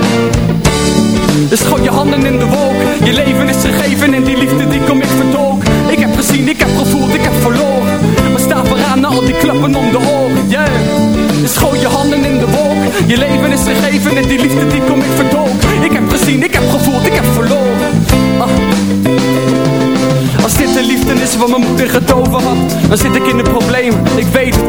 Speaker 8: Dus gooi je handen in de wolk. Je leven is gegeven en die liefde die kom ik vertolk. Ik heb gezien, ik heb gevoeld, ik heb verloren. Maar sta vooraan na al die klappen om de hoog. Je leven is gegeven en die liefde die kom ik vertolk Ik heb gezien, ik heb gevoeld, ik heb verloren. Ah. Als dit de liefde is wat mijn moeder getoven had Dan zit ik in de problemen. Ik weet het,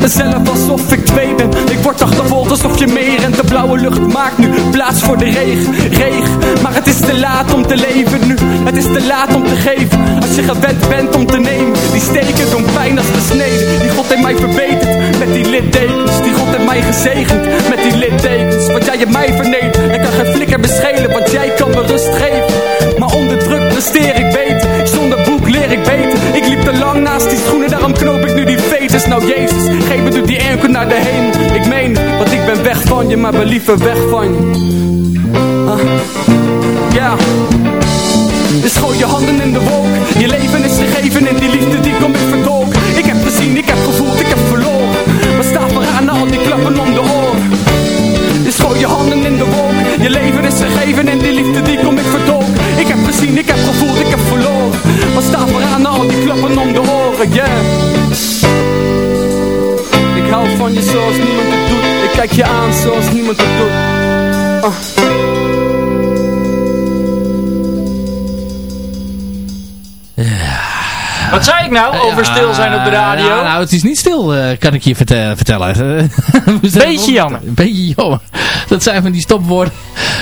Speaker 8: mezelf alsof ik twee ben. Ik word achtervolgd alsof je meer en De blauwe lucht maakt nu plaats voor de regen Regen, maar het is te laat om te leven nu. Het is te laat om te geven. Als je gewend bent om te nemen Die steken doen pijn als de snede. Die God heeft mij verbeterd met die littekens. Die God heeft mij gezegend met die littekens. Wat jij je mij vernedert Ik kan geen flikker beschelen Want jij naar de hemel Ik meen, want ik ben weg van je Maar ben liever weg van je. Ah. Ja. Dus gooi je handen in de wolk. Je leven is gegeven en die liefde die kom ik vertolk Ik heb gezien, ik heb gevoeld, ik heb verloren. Maar sta vooraan na al die klappen om de oren Dus gooi je handen in de wolk. Je leven is gegeven en die liefde die kom ik vertolk Ik heb gezien, ik heb gevoeld, ik heb verloren. Maar sta vooraan na al die klappen om de oren, yeah van je zoals niemand het doet Ik kijk je aan zoals niemand het doet uh.
Speaker 6: Wat zei ik nou over stil zijn op de radio?
Speaker 3: Ja, nou, het is niet stil, uh, kan ik je verte vertellen.
Speaker 6: Beetje jammer.
Speaker 3: Beetje jammer. Dat zijn van die stopwoorden.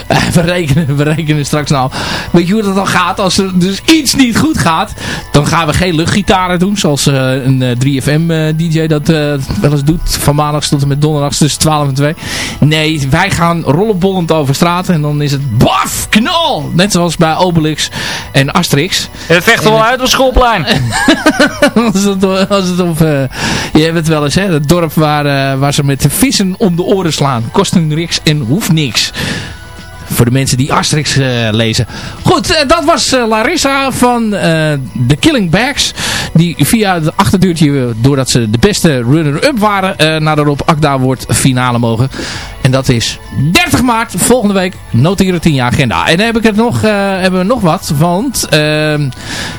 Speaker 3: we, rekenen, we rekenen straks nou. Weet je hoe dat dan gaat? Als er dus iets niet goed gaat, dan gaan we geen luchtgitaren doen. Zoals uh, een uh, 3FM DJ dat wel eens doet. Van maandags tot en met donderdags tussen 12 en 2. Nee, wij gaan rollenbollend over straat. En dan is het baf, knal. Net zoals bij Obelix en Asterix.
Speaker 6: Het vecht er wel uit op schoolplein.
Speaker 3: als het, als het op, uh, je hebt het wel eens, hè, het dorp waar, uh, waar ze met de vissen om de oren slaan. Kost niks en hoeft niks. Voor de mensen die Asterix uh, lezen. Goed, uh, dat was uh, Larissa van The Killing Bags. Die via het achterdeurtje, doordat ze de beste runner-up waren, naar de Rob Akda wordt finale mogen. En dat is 30 maart, volgende week, noteren 10 jaar agenda. En dan heb ik het nog, uh, hebben we nog wat, want uh,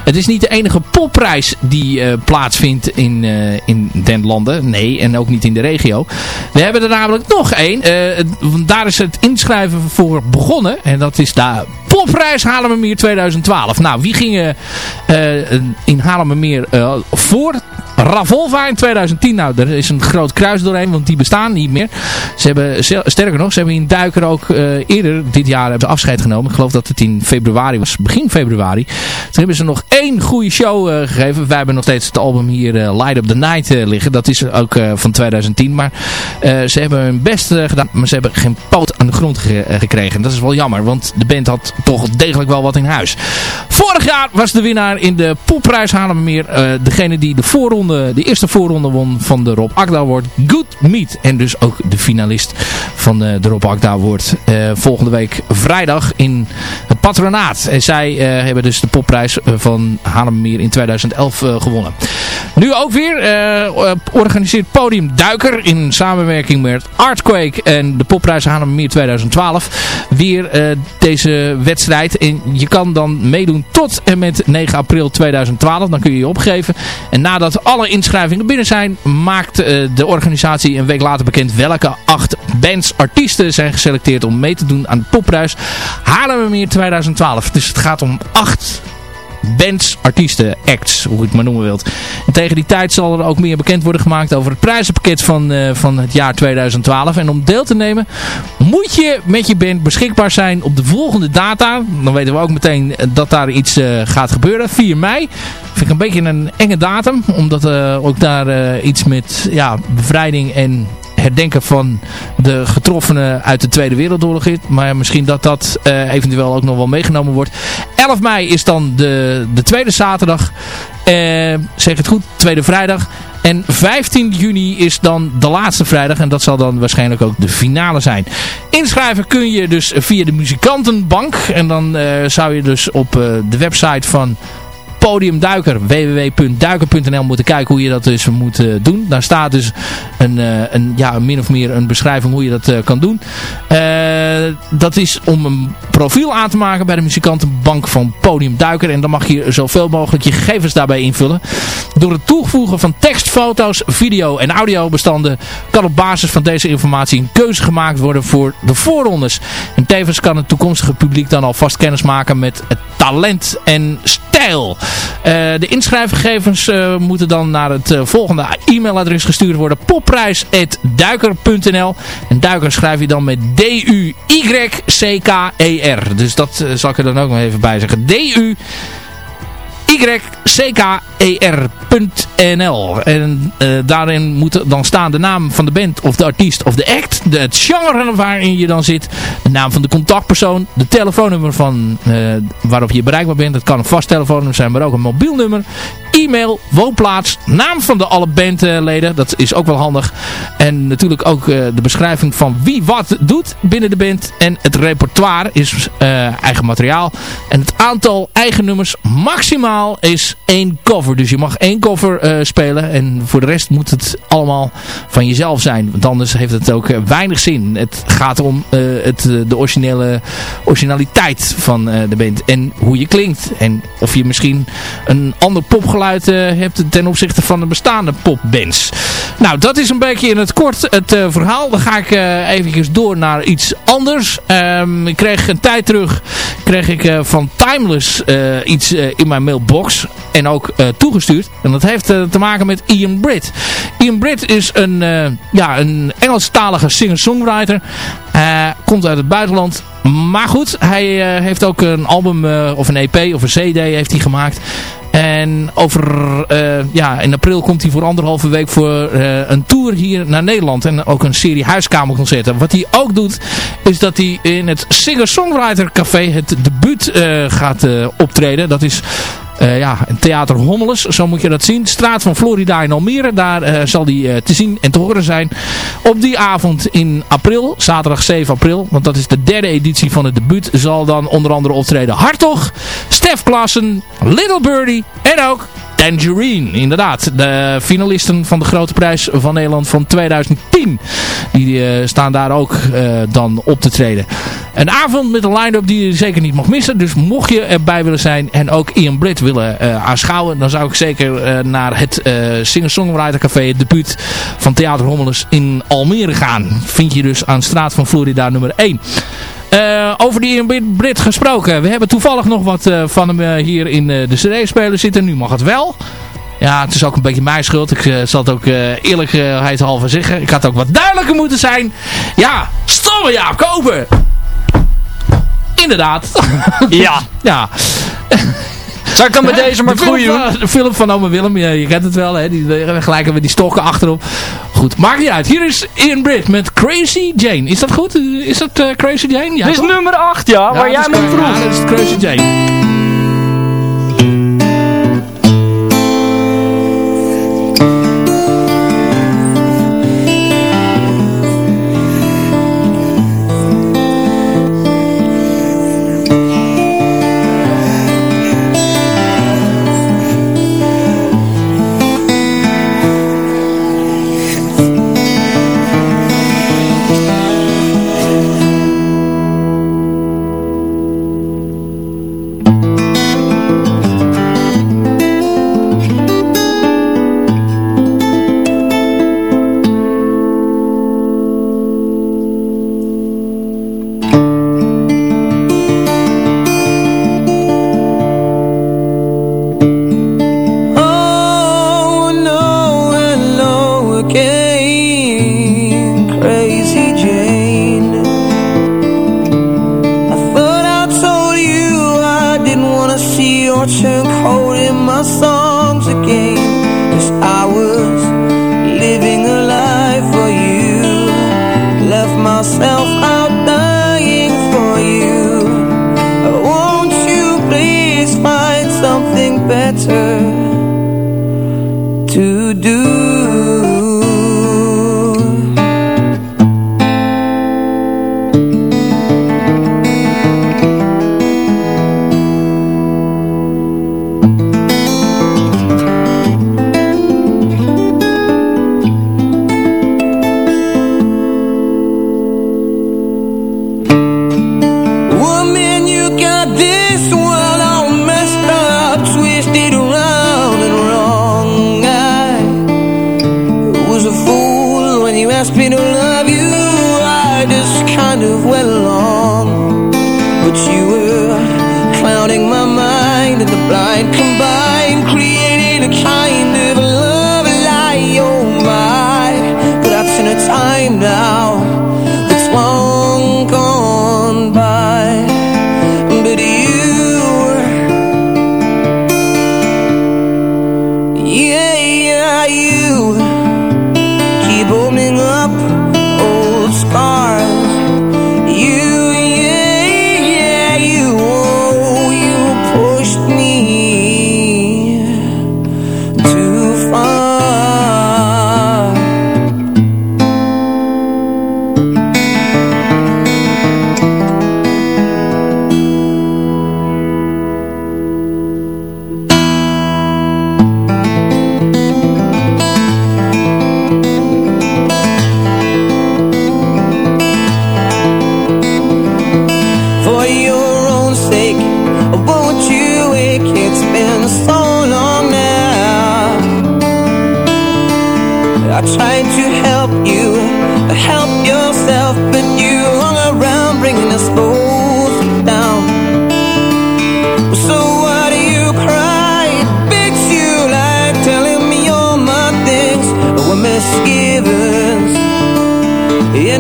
Speaker 3: het is niet de enige popprijs die uh, plaatsvindt in, uh, in den landen. Nee, en ook niet in de regio. We hebben er namelijk nog één. daar is het inschrijven voor begonnen. En dat is de popprijs Haarlemmermeer 2012. Nou, wie gingen in Haarlemmermeer voor? Ravolva in 2010. Nou, er is een groot kruis doorheen, want die bestaan niet meer. Ze hebben, sterker nog, ze hebben in Duiker ook uh, eerder dit jaar hebben ze afscheid genomen. Ik geloof dat het in februari was, begin februari. Toen hebben ze nog één goede show uh, gegeven. Wij hebben nog steeds het album hier uh, Light Up The Night liggen. Dat is ook van 2010. Maar ze hebben hun best gedaan, maar ze hebben geen poot aan de grond ge gekregen. Dat is wel jammer, want de band had toch degelijk wel wat in huis. Vorig jaar was de winnaar in de popprijs Haarlemmermeer degene die de voorronde, de eerste voorronde won van de Rob Akda Award. Good Meat. En dus ook de finalist van de, de Rob Akda Award. Uh, volgende week vrijdag in het patronaat. En zij uh, hebben dus de popprijs van Haarlemmermeer in 2011 uh, gewonnen. Nu ook weer organiseert Podium Duiker in samenwerking met Artquake en de popprijs Haarlemmermeer 2012. Weer deze wedstrijd. En je kan dan meedoen tot en met 9 april 2012. Dan kun je je opgeven. En nadat alle inschrijvingen binnen zijn, maakt de organisatie een week later bekend welke acht bands, artiesten zijn geselecteerd om mee te doen aan de popprijs Haarlemmermeer 2012. Dus het gaat om acht bands, artiesten, acts, hoe je het maar noemen wilt. En tegen die tijd zal er ook meer bekend worden gemaakt over het prijzenpakket van, uh, van het jaar 2012. En om deel te nemen moet je met je band beschikbaar zijn op de volgende data. Dan weten we ook meteen dat daar iets uh, gaat gebeuren. 4 mei. Vind ik een beetje een enge datum. Omdat ook daar iets met ja, bevrijding en herdenken van de getroffenen uit de Tweede Wereldoorlog is. Maar misschien dat dat uh, eventueel ook nog wel meegenomen wordt. 11 mei is dan de, de tweede zaterdag. Uh, zeg het goed, tweede vrijdag. En 15 juni is dan de laatste vrijdag. En dat zal dan waarschijnlijk ook de finale zijn. Inschrijven kun je dus via de muzikantenbank. En dan uh, zou je dus op de website van Podium Duiker. www.duiker.nl moeten kijken hoe je dat dus moet doen. Daar staat dus een, een, ja, min of meer een beschrijving hoe je dat kan doen. dat is om een profiel aan te maken bij de muzikantenbank van Podium Duiker. En dan mag je zoveel mogelijk je gegevens daarbij invullen. Door het toevoegen van tekst, foto's, video en audiobestanden kan op basis van deze informatie een keuze gemaakt worden voor de voorrondes. En tevens kan het toekomstige publiek dan alvast kennis maken met het talent en Uh, de inschrijfgegevens uh, moeten dan naar het uh, volgende e-mailadres gestuurd worden. popprijs.duiker.nl En duiker schrijf je dan met D-U-Y-C-K-E-R. Dus dat zal ik er dan ook nog even bij zeggen. D-U YCKER.nl En uh, daarin moet dan staan de naam van de band of de artiest of de act. De, het genre waarin je dan zit. De naam van de contactpersoon. De telefoonnummer van, uh, waarop je bereikbaar bent. Het kan een vast telefoonnummer zijn, maar ook een mobiel nummer. E-mail, woonplaats, naam van de alle bandleden. Dat is ook wel handig. En natuurlijk ook uh, de beschrijving van wie wat doet binnen de band. En het repertoire is eigen materiaal. En het aantal eigen nummers maximaal is één cover. Dus je mag één cover uh, spelen. En voor de rest moet het allemaal van jezelf zijn. Want anders heeft het ook uh, weinig zin. Het gaat om uh, het, de originele originaliteit van de band. En hoe je klinkt. En of je misschien een ander popgeluid hebt ten opzichte van de bestaande popbands. Nou, dat is een beetje in het kort het verhaal. Dan ga ik even door naar iets anders. Um, ik kreeg een tijd terug kreeg ik van Timeless iets in mijn mailbox. En ook uh, toegestuurd. En dat heeft uh, te maken met Ian Britt. Ian Britt is een, uh, ja, een Engelstalige singer-songwriter. komt uit het buitenland. Maar goed, hij heeft ook een album of een EP of een CD heeft hij gemaakt. En over, ja, in april komt hij voor anderhalve week voor een tour hier naar Nederland. En ook een serie huiskamerconcerten. Wat hij ook doet, is dat hij in het Singer-Songwriter Café het debuut gaat optreden. Dat is uh, ja, Theater Hommeles, zo moet je dat zien. Straat van Florida in Almere, daar uh, zal die uh, te zien en te horen zijn. Op die avond in april, zaterdag 7 april, want dat is de derde editie van het debuut, zal dan onder andere optreden Hartog, Stef Klassen, Little Birdie en ook Tangerine. Inderdaad, de finalisten van de Grote Prijs van Nederland van 2010. Die uh, staan daar ook uh, dan op te treden. Een avond met een line-up die je zeker niet mag missen. Dus mocht je erbij willen zijn en ook Ian Britt willen uh, aanschouwen. Dan zou ik zeker naar het Singer-Songwriter Café. Het debuut van Theater Hommeles in Almere gaan. Vind je dus aan straat van Florida nummer 1. Uh, over die Brit gesproken. We hebben toevallig nog wat uh, van hem uh, hier in de cd-speler zitten. Nu mag het wel. Ja, het is ook een beetje mijn schuld. Ik zal het ook eerlijkheidshalve zeggen. Ik had ook wat duidelijker moeten zijn. Ja, stomme Jaap Koper. Inderdaad.
Speaker 6: Ja.
Speaker 3: ja.
Speaker 6: Zou ik dan met deze maar
Speaker 3: doen? De film van Ome Willem, ja, je kent het wel, hè? Die, gelijk met die stokken achterop. Goed, maakt niet uit. Hier is Ian Britt met Crazy Jane. Is dat goed? Is dat uh, Crazy Jane?
Speaker 6: Ja, Dit is nummer 8, ja, ja waar jij me vroeg.
Speaker 3: Ja, dat is Crazy Jane.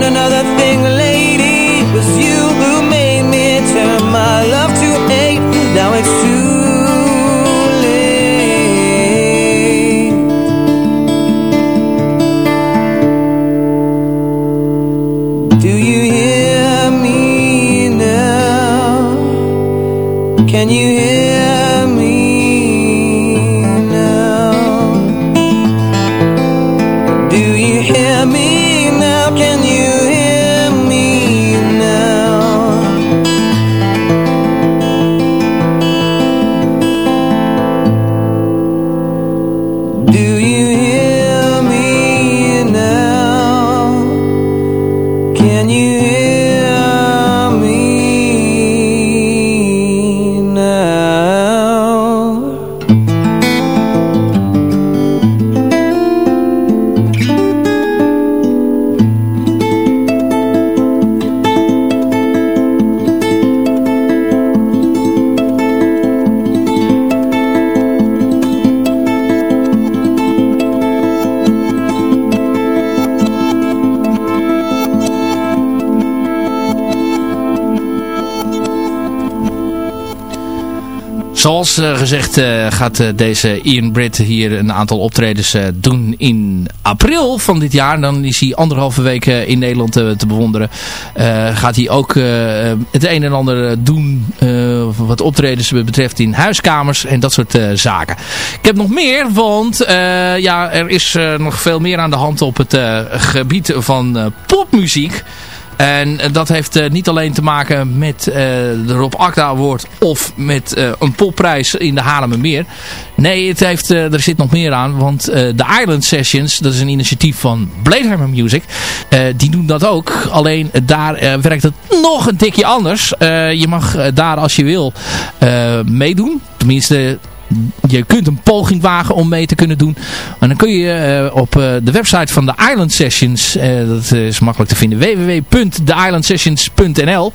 Speaker 12: And another
Speaker 3: gezegd eh, gaat eh, deze Ian Britt hier een aantal optredens eh, doen in april van dit jaar. Dan is hij anderhalve week in Nederland te bewonderen. Gaat hij ook het een en ander doen wat optredens betreft in huiskamers en dat soort zaken. Ik heb nog meer, want ja, er is nog veel meer aan de hand op het gebied van popmuziek. En eh, dat heeft eh, niet alleen te maken met eh, de Rob Akda Award of met een popprijs in de Haarlemmermeer. Nee, het heeft, er zit nog meer aan. Want de Island Sessions, dat is een initiatief van Bladehammer Music. die doen dat ook. Alleen daar werkt het nog een tikje anders. Je mag daar als je wil meedoen. Tenminste, je kunt een poging wagen om mee te kunnen doen. En dan kun je eh, op eh, de website van de Island Sessions, eh, dat is makkelijk te vinden, www.theislandsessions.nl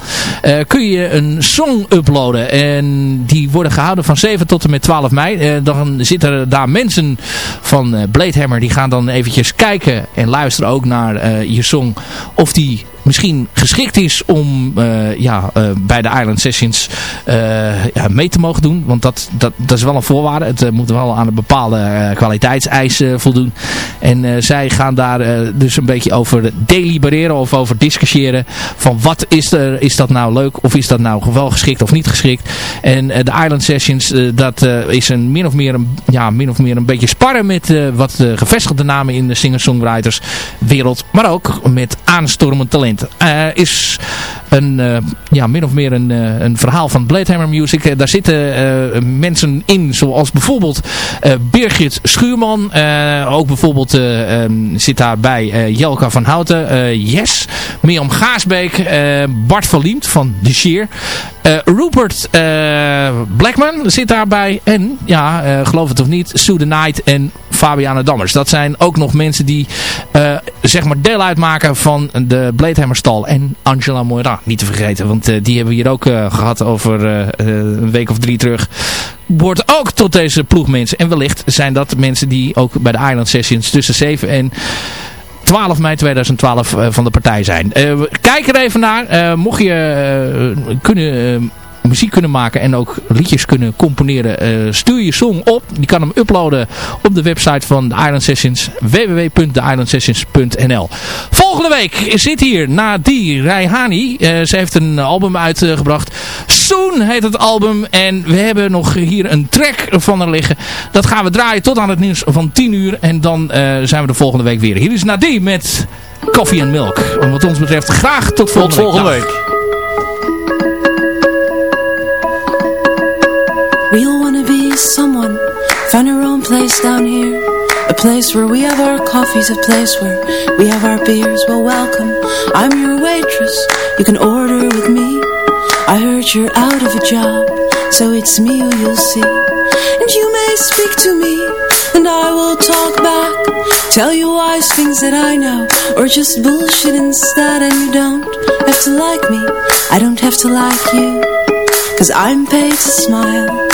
Speaker 3: kun je een song uploaden. En die worden gehouden van 7 tot en met 12 mei. Dan zitten daar mensen van eh, Bladehammer, die gaan dan eventjes kijken en luisteren ook naar je song. Of die misschien geschikt is om eh, ja, eh, bij de Island Sessions eh, ja, mee te mogen doen. Want dat, dat, dat is wel een voorwaarde. Het moet wel aan een bepaalde kwaliteitseisen voldoen. En zij gaan daar dus een beetje over delibereren of over discussiëren. Van wat is, er, is dat nou leuk of is dat nou wel geschikt of niet geschikt. En de Island Sessions, dat is een min of meer een, ja, min of meer een beetje sparren met wat gevestigde namen in de singer-songwriters wereld. Maar ook met aanstormend talent. Eh, is een, eh, ja, min of meer een, eh, een verhaal van Bladehammer Music. Daar zitten mensen in, zoals bijvoorbeeld Birgit Schuurman. Ook bijvoorbeeld ehm, zit daarbij Jelka van Houten. yes. Mirjam Gaasbeek. Bart Verliemd van De Sheer. Rupert Blackman zit daarbij. En ja, geloof het of niet, Sue the Night en Fabiana Dammers. Dat zijn ook nog mensen die zeg maar deel uitmaken van de Bleedhemmerstal. En Angela Moira, niet te vergeten. Want die hebben we hier ook gehad over een week of drie terug wordt ook tot deze ploegmensen. En wellicht zijn dat mensen die ook bij de Island Sessions tussen 7 en 12 mei 2012 uh, van de partij zijn. Kijk er even naar. Mocht je kunnen muziek kunnen maken en ook liedjes kunnen componeren, uh, stuur je song op. Die kan hem uploaden op de website van de Island Sessions, www.theislandsessions.nl Volgende week zit hier Nadie Raihani. Uh, ze heeft een album uitgebracht. Soon heet het album en we hebben nog hier een track van haar liggen. Dat gaan we draaien tot aan het nieuws van 10 uur en dan uh, zijn we de volgende week weer. Hier is Nadie met Coffee and Milk. En wat ons betreft graag tot volgende,
Speaker 6: tot volgende week.
Speaker 13: We all wanna be someone. Find our own place down here. A place where we have our coffees A place where we have our beers. Well welcome, I'm your waitress. You can order with me. I heard you're out of a job So it's me who you'll see. And you may speak to me And I will talk back. Tell you wise things that I know Or just bullshit instead And you don't have to like me. I don't have to like you Cause I'm paid to smile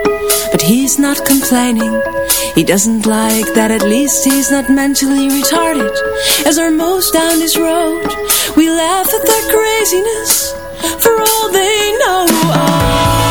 Speaker 13: but he's not complaining. He doesn't like that at least he's not mentally retarded. As our mows down this road We laugh at their craziness For all they know. I